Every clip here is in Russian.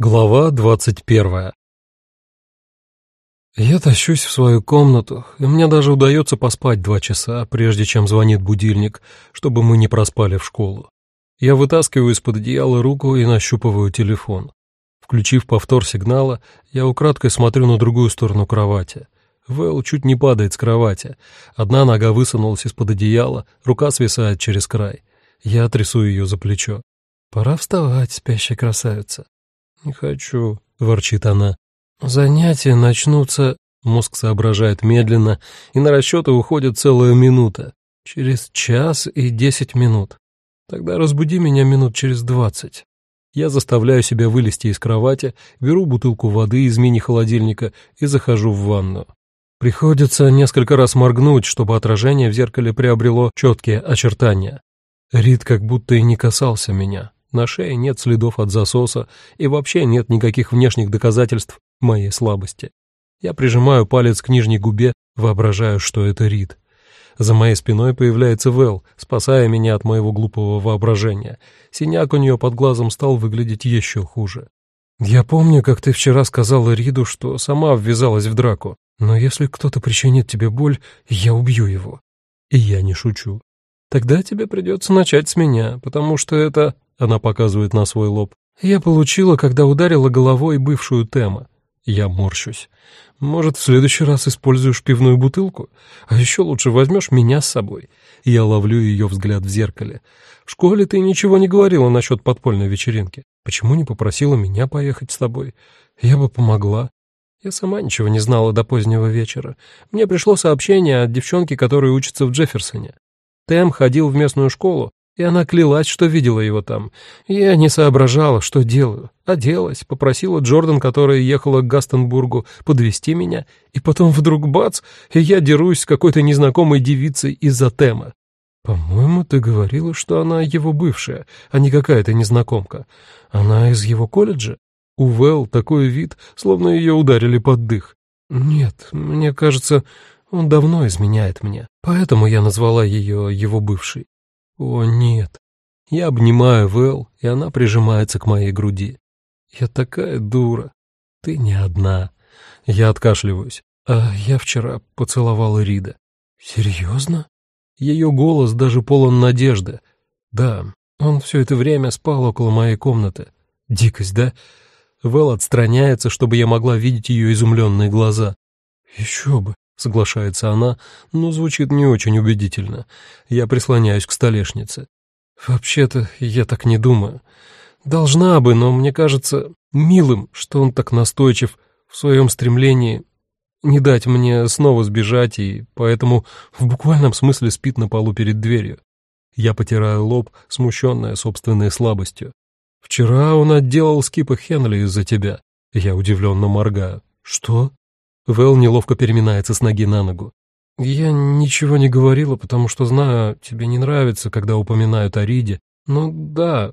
Глава двадцать первая Я тащусь в свою комнату, и мне даже удается поспать два часа, прежде чем звонит будильник, чтобы мы не проспали в школу. Я вытаскиваю из-под одеяла руку и нащупываю телефон. Включив повтор сигнала, я украдкой смотрю на другую сторону кровати. Вэл чуть не падает с кровати. Одна нога высунулась из-под одеяла, рука свисает через край. Я трясу ее за плечо. «Пора вставать, спящая красавица». «Не хочу», — ворчит она. «Занятия начнутся...» Мозг соображает медленно, и на расчеты уходит целая минута. Через час и десять минут. Тогда разбуди меня минут через двадцать. Я заставляю себя вылезти из кровати, беру бутылку воды из мини-холодильника и захожу в ванну. Приходится несколько раз моргнуть, чтобы отражение в зеркале приобрело четкие очертания. Рид как будто и не касался меня. На шее нет следов от засоса, и вообще нет никаких внешних доказательств моей слабости. Я прижимаю палец к нижней губе, воображаю, что это Рид. За моей спиной появляется Вэл, спасая меня от моего глупого воображения. Синяк у нее под глазом стал выглядеть еще хуже. «Я помню, как ты вчера сказала Риду, что сама ввязалась в драку, но если кто-то причинит тебе боль, я убью его». И я не шучу. «Тогда тебе придется начать с меня, потому что это она показывает на свой лоб. Я получила, когда ударила головой бывшую Тема. Я морщусь. Может, в следующий раз используешь пивную бутылку? А еще лучше возьмешь меня с собой. Я ловлю ее взгляд в зеркале. В школе ты ничего не говорила насчет подпольной вечеринки. Почему не попросила меня поехать с тобой? Я бы помогла. Я сама ничего не знала до позднего вечера. Мне пришло сообщение от девчонки, которая учится в Джефферсоне. Тем ходил в местную школу, и она клялась, что видела его там. Я не соображала, что делаю. Оделась, попросила Джордан, которая ехала к Гастенбургу, подвести меня, и потом вдруг бац, и я дерусь с какой-то незнакомой девицей из-за тема. «По-моему, ты говорила, что она его бывшая, а не какая-то незнакомка. Она из его колледжа?» У Вэл такой вид, словно ее ударили под дых. «Нет, мне кажется, он давно изменяет мне, поэтому я назвала ее его бывшей. О, нет. Я обнимаю Вэл, и она прижимается к моей груди. Я такая дура. Ты не одна. Я откашливаюсь. А я вчера поцеловала Рида. Серьезно? Ее голос даже полон надежды. Да, он все это время спал около моей комнаты. Дикость, да? Вэл отстраняется, чтобы я могла видеть ее изумленные глаза. Еще бы. Соглашается она, но звучит не очень убедительно. Я прислоняюсь к столешнице. Вообще-то я так не думаю. Должна бы, но мне кажется милым, что он так настойчив в своем стремлении не дать мне снова сбежать, и поэтому в буквальном смысле спит на полу перед дверью. Я потираю лоб, смущенная собственной слабостью. «Вчера он отделал Скипа Хенли из-за тебя». Я удивленно моргаю. «Что?» Вэл неловко переминается с ноги на ногу. «Я ничего не говорила, потому что знаю, тебе не нравится, когда упоминают о Риде. Но да,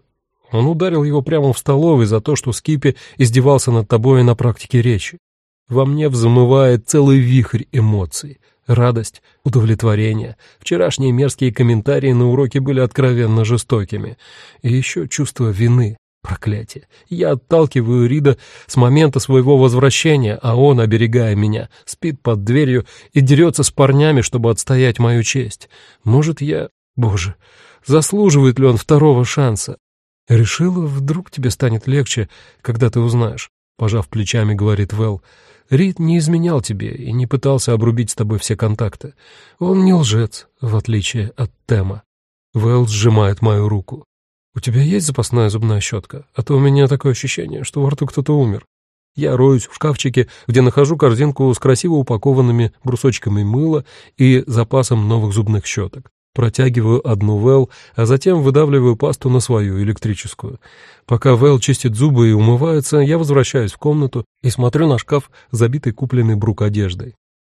он ударил его прямо в столовой за то, что Скипи издевался над тобой на практике речи. Во мне взмывает целый вихрь эмоций. Радость, удовлетворение. Вчерашние мерзкие комментарии на уроке были откровенно жестокими. И еще чувство вины. Проклятие. Я отталкиваю Рида с момента своего возвращения, а он, оберегая меня, спит под дверью и дерется с парнями, чтобы отстоять мою честь. Может, я... Боже, заслуживает ли он второго шанса? Решила, вдруг тебе станет легче, когда ты узнаешь. Пожав плечами, говорит Вэл. Рид не изменял тебе и не пытался обрубить с тобой все контакты. Он не лжец, в отличие от Тема. Вэл сжимает мою руку. «У тебя есть запасная зубная щетка? А то у меня такое ощущение, что во рту кто-то умер». Я роюсь в шкафчике, где нахожу корзинку с красиво упакованными брусочками мыла и запасом новых зубных щеток. Протягиваю одну Вэл, а затем выдавливаю пасту на свою электрическую. Пока Вэл чистит зубы и умывается, я возвращаюсь в комнату и смотрю на шкаф, забитый купленной брук одеждой.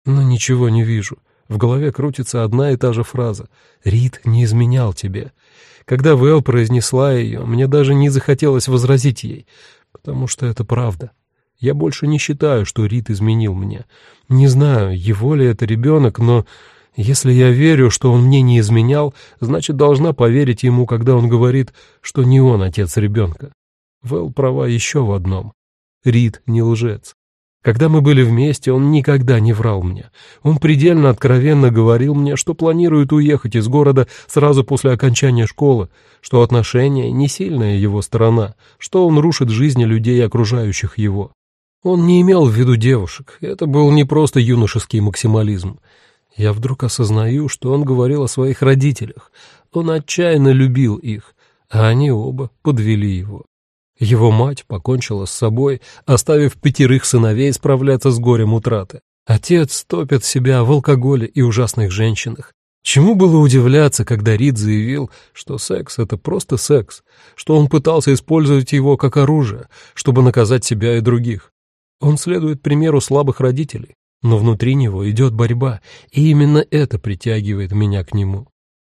Но ничего не вижу. В голове крутится одна и та же фраза. «Рид не изменял тебе». Когда Вэл произнесла ее, мне даже не захотелось возразить ей, потому что это правда. Я больше не считаю, что Рид изменил мне. Не знаю, его ли это ребенок, но если я верю, что он мне не изменял, значит, должна поверить ему, когда он говорит, что не он отец ребенка. Вэл права еще в одном. Рид не лжец. Когда мы были вместе, он никогда не врал мне. Он предельно откровенно говорил мне, что планирует уехать из города сразу после окончания школы, что отношения не сильная его сторона, что он рушит жизни людей, окружающих его. Он не имел в виду девушек, это был не просто юношеский максимализм. Я вдруг осознаю, что он говорил о своих родителях. Он отчаянно любил их, а они оба подвели его. Его мать покончила с собой, оставив пятерых сыновей справляться с горем утраты. Отец топит себя в алкоголе и ужасных женщинах. Чему было удивляться, когда Рид заявил, что секс — это просто секс, что он пытался использовать его как оружие, чтобы наказать себя и других. Он следует примеру слабых родителей, но внутри него идет борьба, и именно это притягивает меня к нему.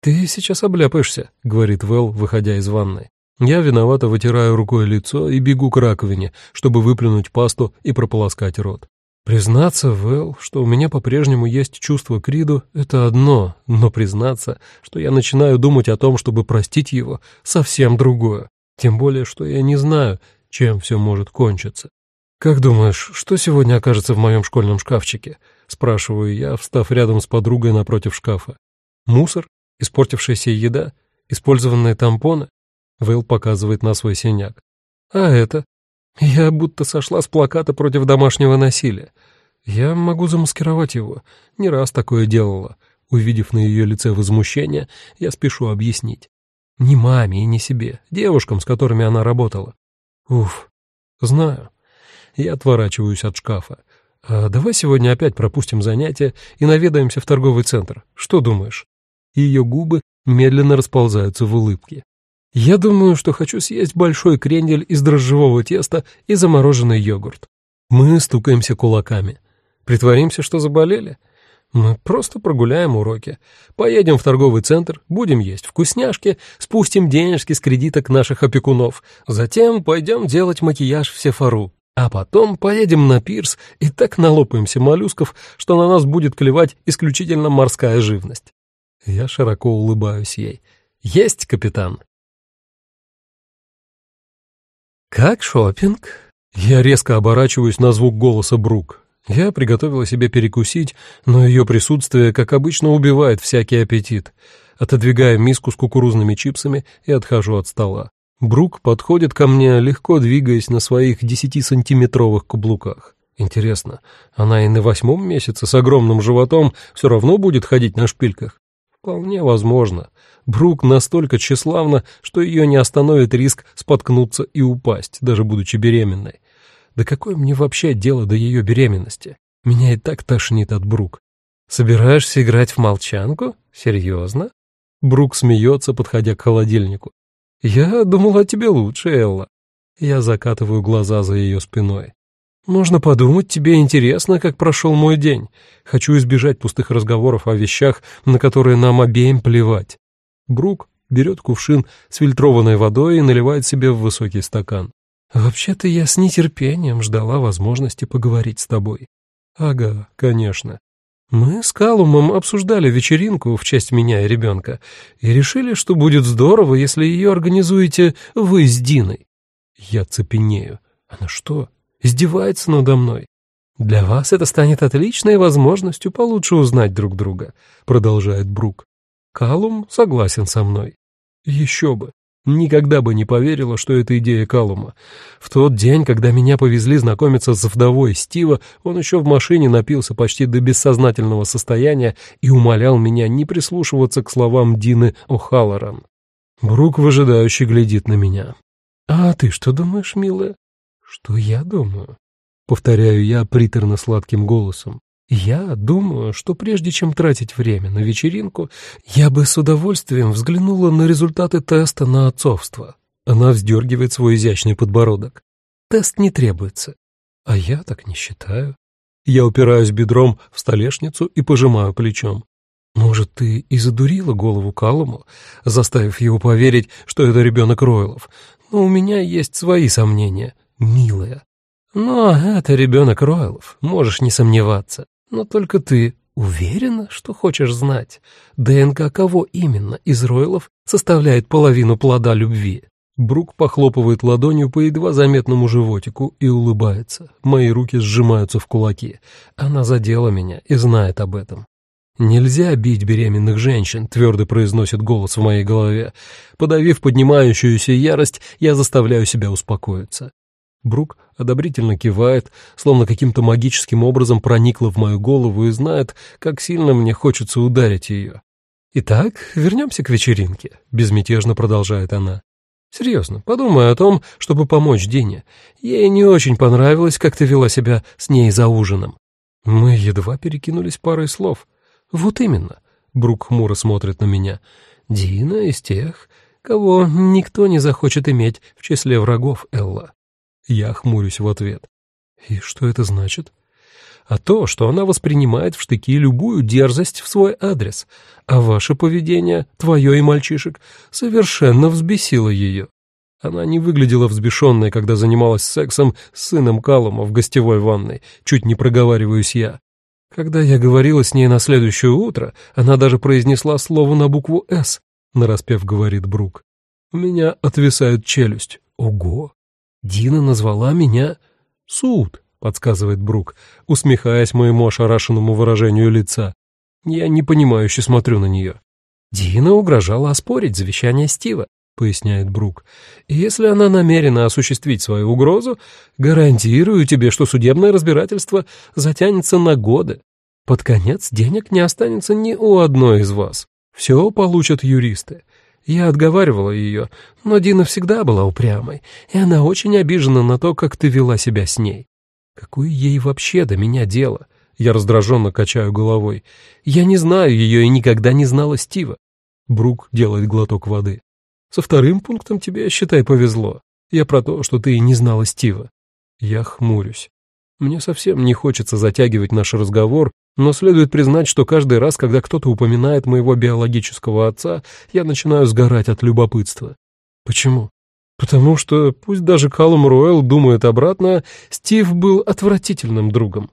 «Ты сейчас обляпаешься», — говорит Вэл, выходя из ванной. Я виновато вытираю рукой лицо и бегу к раковине, чтобы выплюнуть пасту и прополоскать рот. Признаться, Вэл, что у меня по-прежнему есть чувство к Риду, это одно, но признаться, что я начинаю думать о том, чтобы простить его, совсем другое. Тем более, что я не знаю, чем все может кончиться. «Как думаешь, что сегодня окажется в моем школьном шкафчике?» — спрашиваю я, встав рядом с подругой напротив шкафа. «Мусор? Испортившаяся еда? Использованные тампоны?» Вейл показывает на свой синяк. «А это?» «Я будто сошла с плаката против домашнего насилия. Я могу замаскировать его. Не раз такое делала». Увидев на ее лице возмущение, я спешу объяснить. Не маме и не себе, девушкам, с которыми она работала. Уф, знаю. Я отворачиваюсь от шкафа. А давай сегодня опять пропустим занятия и наведаемся в торговый центр. Что думаешь? Ее губы медленно расползаются в улыбке. Я думаю, что хочу съесть большой крендель из дрожжевого теста и замороженный йогурт. Мы стукаемся кулаками. Притворимся, что заболели? Мы просто прогуляем уроки. Поедем в торговый центр, будем есть вкусняшки, спустим денежки с кредиток наших опекунов. Затем пойдем делать макияж в Сефару. А потом поедем на пирс и так налопаемся моллюсков, что на нас будет клевать исключительно морская живность. Я широко улыбаюсь ей. Есть, капитан. «Как шопинг?» Я резко оборачиваюсь на звук голоса Брук. Я приготовила себе перекусить, но ее присутствие, как обычно, убивает всякий аппетит. Отодвигаю миску с кукурузными чипсами и отхожу от стола. Брук подходит ко мне, легко двигаясь на своих десятисантиметровых каблуках. Интересно, она и на восьмом месяце с огромным животом все равно будет ходить на шпильках? Вполне возможно. Брук настолько тщеславна, что ее не остановит риск споткнуться и упасть, даже будучи беременной. Да какое мне вообще дело до ее беременности? Меня и так тошнит от Брук. Собираешься играть в молчанку? Серьезно? Брук смеется, подходя к холодильнику. Я думала о тебе лучше, Элла. Я закатываю глаза за ее спиной. Можно подумать, тебе интересно, как прошел мой день. Хочу избежать пустых разговоров о вещах, на которые нам обеим плевать. Брук берет кувшин с фильтрованной водой и наливает себе в высокий стакан. «Вообще-то я с нетерпением ждала возможности поговорить с тобой». «Ага, конечно. Мы с Калумом обсуждали вечеринку в честь меня и ребенка и решили, что будет здорово, если ее организуете вы с Диной». Я цепенею. «Она что, издевается надо мной. «Для вас это станет отличной возможностью получше узнать друг друга», — продолжает Брук. Калум согласен со мной. Еще бы. Никогда бы не поверила, что это идея Калума. В тот день, когда меня повезли знакомиться с вдовой Стива, он еще в машине напился почти до бессознательного состояния и умолял меня не прислушиваться к словам Дины О'Халлоран. Брук выжидающе глядит на меня. «А ты что думаешь, милая?» «Что я думаю?» — повторяю я приторно-сладким голосом. «Я думаю, что прежде чем тратить время на вечеринку, я бы с удовольствием взглянула на результаты теста на отцовство». Она вздергивает свой изящный подбородок. «Тест не требуется». «А я так не считаю». Я упираюсь бедром в столешницу и пожимаю плечом. «Может, ты и задурила голову Калуму, заставив его поверить, что это ребенок Ройлов, но у меня есть свои сомнения милая. Но это ребенок Ройлов, можешь не сомневаться. Но только ты уверена, что хочешь знать, ДНК кого именно из Ройлов составляет половину плода любви? Брук похлопывает ладонью по едва заметному животику и улыбается. Мои руки сжимаются в кулаки. Она задела меня и знает об этом. «Нельзя бить беременных женщин», — твердо произносит голос в моей голове. Подавив поднимающуюся ярость, я заставляю себя успокоиться. Брук одобрительно кивает, словно каким-то магическим образом проникла в мою голову и знает, как сильно мне хочется ударить ее. «Итак, вернемся к вечеринке», — безмятежно продолжает она. Серьезно, подумай о том, чтобы помочь Дине. Ей не очень понравилось, как ты вела себя с ней за ужином. Мы едва перекинулись парой слов. Вот именно. Брук хмуро смотрит на меня. Дина из тех, кого никто не захочет иметь в числе врагов Элла. Я хмурюсь в ответ. И что это значит? а то, что она воспринимает в штыки любую дерзость в свой адрес, а ваше поведение, твое и мальчишек, совершенно взбесило ее. Она не выглядела взбешенной, когда занималась сексом с сыном Калума в гостевой ванной, чуть не проговариваюсь я. Когда я говорила с ней на следующее утро, она даже произнесла слово на букву «С», нараспев говорит Брук. У меня отвисает челюсть. Ого! Дина назвала меня Суд. — подсказывает Брук, усмехаясь моему ошарашенному выражению лица. Я непонимающе смотрю на нее. «Дина угрожала оспорить завещание Стива», — поясняет Брук. «И если она намерена осуществить свою угрозу, гарантирую тебе, что судебное разбирательство затянется на годы. Под конец денег не останется ни у одной из вас. Все получат юристы. Я отговаривала ее, но Дина всегда была упрямой, и она очень обижена на то, как ты вела себя с ней. Какое ей вообще до меня дело? Я раздраженно качаю головой. Я не знаю ее и никогда не знала Стива. Брук делает глоток воды. Со вторым пунктом тебе, считай, повезло. Я про то, что ты не знала Стива. Я хмурюсь. Мне совсем не хочется затягивать наш разговор, но следует признать, что каждый раз, когда кто-то упоминает моего биологического отца, я начинаю сгорать от любопытства. Почему? Потому что, пусть даже Калум Ройл думает обратно, Стив был отвратительным другом.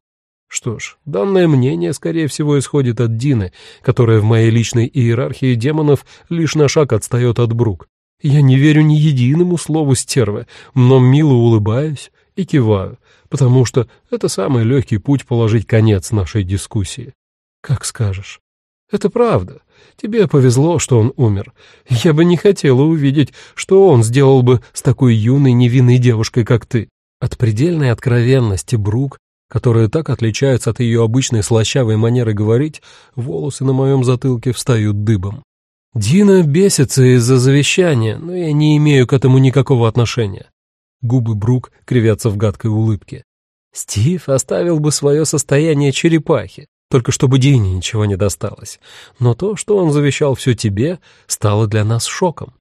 Что ж, данное мнение, скорее всего, исходит от Дины, которая в моей личной иерархии демонов лишь на шаг отстает от Брук. Я не верю ни единому слову стервы, но мило улыбаюсь и киваю, потому что это самый легкий путь положить конец нашей дискуссии. Как скажешь. Это правда. Тебе повезло, что он умер. Я бы не хотела увидеть, что он сделал бы с такой юной невинной девушкой, как ты. От предельной откровенности Брук, которая так отличается от ее обычной слащавой манеры говорить, волосы на моем затылке встают дыбом. Дина бесится из-за завещания, но я не имею к этому никакого отношения. Губы Брук кривятся в гадкой улыбке. Стив оставил бы свое состояние черепахи, только чтобы Дине ничего не досталось. Но то, что он завещал все тебе, стало для нас шоком.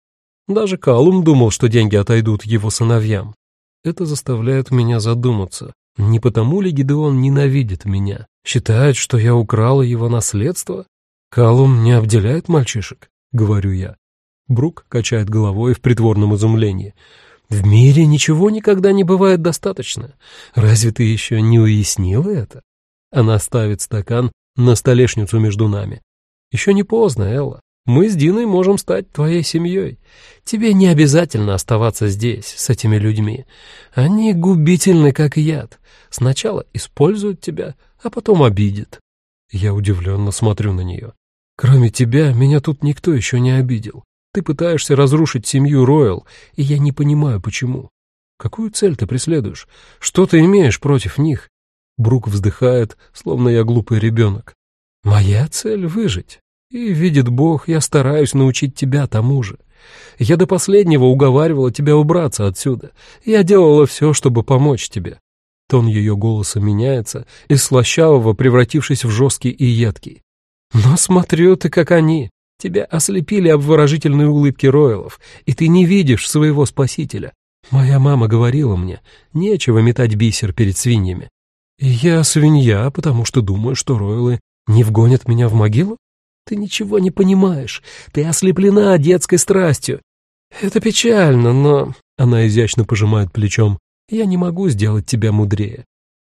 Даже Калум думал, что деньги отойдут его сыновьям. Это заставляет меня задуматься. Не потому ли Гидеон ненавидит меня? Считает, что я украла его наследство? Калум не обделяет мальчишек, говорю я. Брук качает головой в притворном изумлении. В мире ничего никогда не бывает достаточно. Разве ты еще не уяснила это? Она ставит стакан на столешницу между нами. «Еще не поздно, Элла. Мы с Диной можем стать твоей семьей. Тебе не обязательно оставаться здесь, с этими людьми. Они губительны, как яд. Сначала используют тебя, а потом обидят». Я удивленно смотрю на нее. «Кроме тебя, меня тут никто еще не обидел. Ты пытаешься разрушить семью Ройл, и я не понимаю, почему. Какую цель ты преследуешь? Что ты имеешь против них? Брук вздыхает, словно я глупый ребенок. «Моя цель — выжить. И, видит Бог, я стараюсь научить тебя тому же. Я до последнего уговаривала тебя убраться отсюда. Я делала все, чтобы помочь тебе». Тон ее голоса меняется, из слащавого превратившись в жесткий и едкий. «Но смотрю ты, как они. Тебя ослепили обворожительные улыбки Ройлов, и ты не видишь своего спасителя. Моя мама говорила мне, нечего метать бисер перед свиньями. «Я свинья, потому что думаю, что Ройлы не вгонят меня в могилу? Ты ничего не понимаешь. Ты ослеплена детской страстью. Это печально, но...» Она изящно пожимает плечом. «Я не могу сделать тебя мудрее.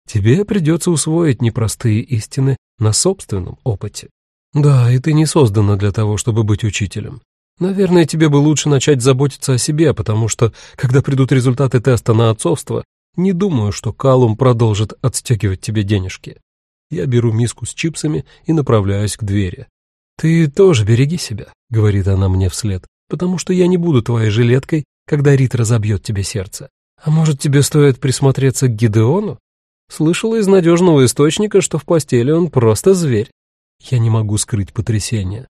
Тебе придется усвоить непростые истины на собственном опыте. Да, и ты не создана для того, чтобы быть учителем. Наверное, тебе бы лучше начать заботиться о себе, потому что, когда придут результаты теста на отцовство, не думаю, что Калум продолжит отстегивать тебе денежки. Я беру миску с чипсами и направляюсь к двери. «Ты тоже береги себя», — говорит она мне вслед, «потому что я не буду твоей жилеткой, когда Рит разобьет тебе сердце. А может, тебе стоит присмотреться к Гидеону? Слышала из надежного источника, что в постели он просто зверь. Я не могу скрыть потрясение.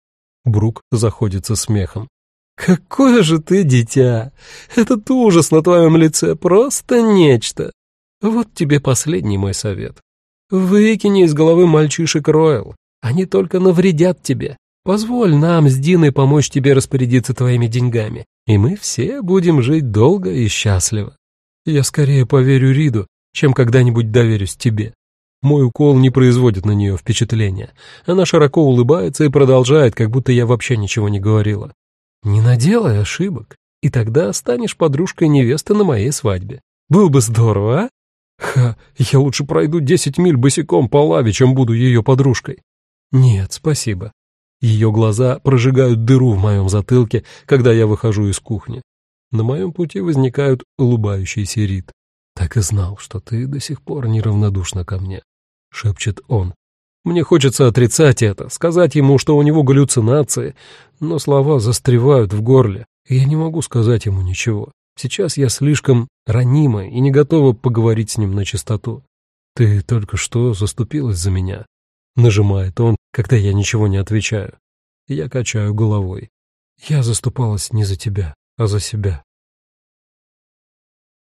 Брук заходится смехом. «Какое же ты дитя! Этот ужас на твоем лице просто нечто! Вот тебе последний мой совет. Выкини из головы мальчишек Ройл. Они только навредят тебе. Позволь нам с Диной помочь тебе распорядиться твоими деньгами, и мы все будем жить долго и счастливо. Я скорее поверю Риду, чем когда-нибудь доверюсь тебе. Мой укол не производит на нее впечатления. Она широко улыбается и продолжает, как будто я вообще ничего не говорила. Не наделай ошибок, и тогда станешь подружкой невесты на моей свадьбе. Было бы здорово, а? Ха, я лучше пройду десять миль босиком по лаве, чем буду ее подружкой. Нет, спасибо. Ее глаза прожигают дыру в моем затылке, когда я выхожу из кухни. На моем пути возникают улыбающийся Рит. «Так и знал, что ты до сих пор неравнодушна ко мне», — шепчет он. Мне хочется отрицать это, сказать ему, что у него галлюцинации, но слова застревают в горле, я не могу сказать ему ничего. Сейчас я слишком ранима и не готова поговорить с ним на чистоту. «Ты только что заступилась за меня», — нажимает он, когда я ничего не отвечаю. Я качаю головой. «Я заступалась не за тебя, а за себя».